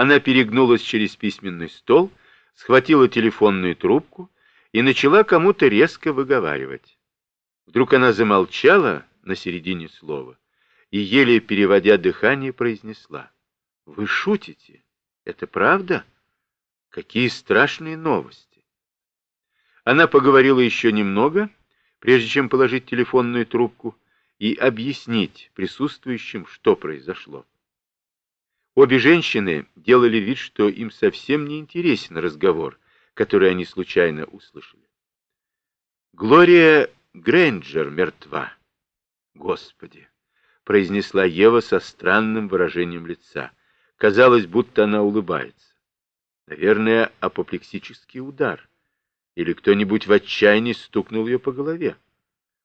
Она перегнулась через письменный стол, схватила телефонную трубку и начала кому-то резко выговаривать. Вдруг она замолчала на середине слова и, еле переводя дыхание, произнесла. «Вы шутите? Это правда? Какие страшные новости!» Она поговорила еще немного, прежде чем положить телефонную трубку и объяснить присутствующим, что произошло. Обе женщины делали вид, что им совсем не интересен разговор, который они случайно услышали. «Глория Грэнджер мертва!» «Господи!» — произнесла Ева со странным выражением лица. Казалось, будто она улыбается. Наверное, апоплексический удар. Или кто-нибудь в отчаянии стукнул ее по голове.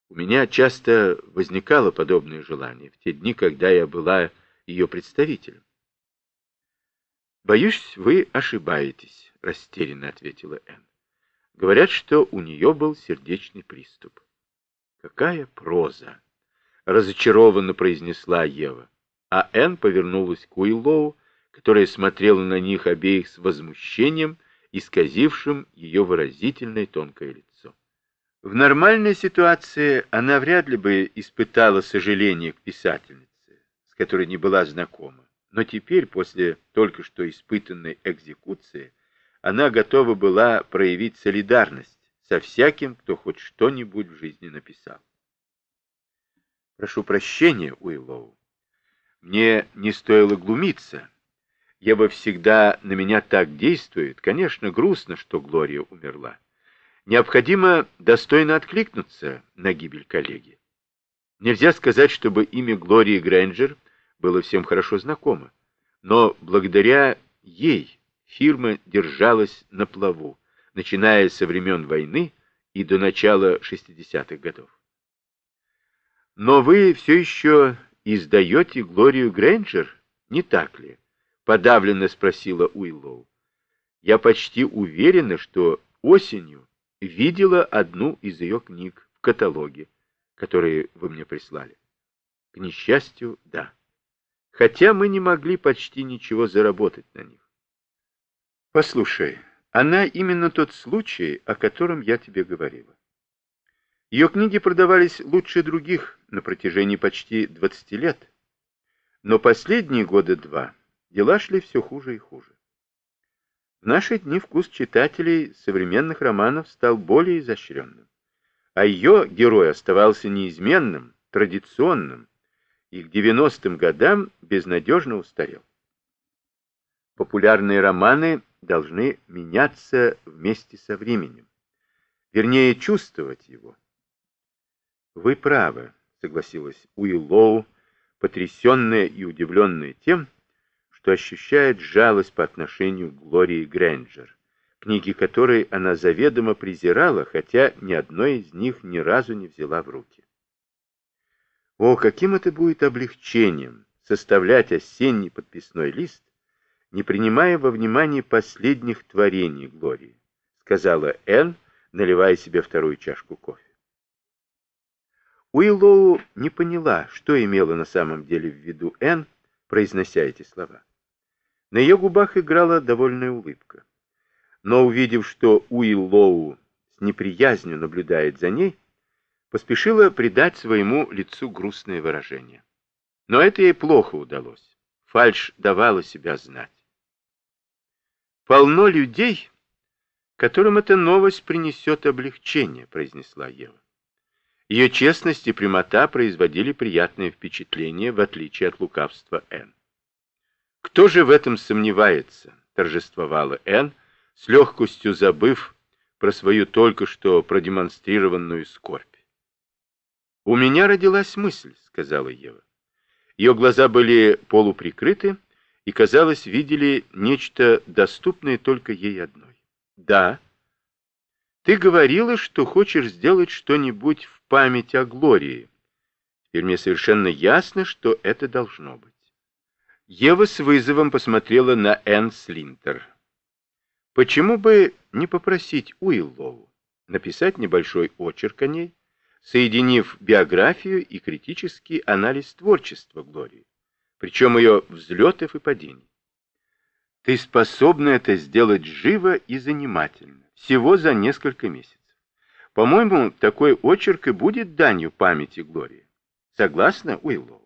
У меня часто возникало подобное желание в те дни, когда я была ее представителем. «Боюсь, вы ошибаетесь», — растерянно ответила Энн. «Говорят, что у нее был сердечный приступ». «Какая проза!» — разочарованно произнесла Ева. А Энн повернулась к Уиллоу, которая смотрела на них обеих с возмущением, исказившим ее выразительное тонкое лицо. В нормальной ситуации она вряд ли бы испытала сожаление к писательнице, с которой не была знакома. Но теперь, после только что испытанной экзекуции, она готова была проявить солидарность со всяким, кто хоть что-нибудь в жизни написал. Прошу прощения, Уиллоу. Мне не стоило глумиться. Я бы всегда на меня так действует. Конечно, грустно, что Глория умерла. Необходимо достойно откликнуться на гибель коллеги. Нельзя сказать, чтобы имя Глории Грэнджер было всем хорошо знакомо. Но благодаря ей фирма держалась на плаву, начиная со времен войны и до начала 60-х годов. Но вы все еще издаете Глорию Грэнджер, не так ли? Подавленно спросила Уиллоу. Я почти уверена, что осенью видела одну из ее книг в каталоге, которые вы мне прислали. К несчастью, да хотя мы не могли почти ничего заработать на них. Послушай, она именно тот случай, о котором я тебе говорила. Ее книги продавались лучше других на протяжении почти 20 лет, но последние года два дела шли все хуже и хуже. В наши дни вкус читателей современных романов стал более изощренным, а ее герой оставался неизменным, традиционным, и к 90-м годам безнадежно устарел. Популярные романы должны меняться вместе со временем, вернее, чувствовать его. Вы правы, согласилась Уиллоу, потрясенная и удивленная тем, что ощущает жалость по отношению к Глории Грэнджер, книги которой она заведомо презирала, хотя ни одной из них ни разу не взяла в руки. О, каким это будет облегчением составлять осенний подписной лист, не принимая во внимание последних творений Глории, сказала Энн, наливая себе вторую чашку кофе. Уиллоу не поняла, что имела на самом деле в виду Энн, произнося эти слова. На ее губах играла довольная улыбка. Но увидев, что Уиллоу с неприязнью наблюдает за ней, поспешила придать своему лицу грустное выражение. Но это ей плохо удалось. Фальш давала себя знать. «Полно людей, которым эта новость принесет облегчение», — произнесла Ева. Ее честность и прямота производили приятное впечатление, в отличие от лукавства Энн. «Кто же в этом сомневается?» — торжествовала Энн, с легкостью забыв про свою только что продемонстрированную скорбь. «У меня родилась мысль», — сказала Ева. Ее глаза были полуприкрыты и, казалось, видели нечто доступное только ей одной. «Да. Ты говорила, что хочешь сделать что-нибудь в память о Глории. Теперь мне совершенно ясно, что это должно быть». Ева с вызовом посмотрела на Энн Слинтер. «Почему бы не попросить Уиллоу написать небольшой очерк о ней?» Соединив биографию и критический анализ творчества Глории, причем ее взлетов и падений. Ты способна это сделать живо и занимательно, всего за несколько месяцев. По-моему, такой очерк и будет данью памяти Глории. Согласна, Уиллоу?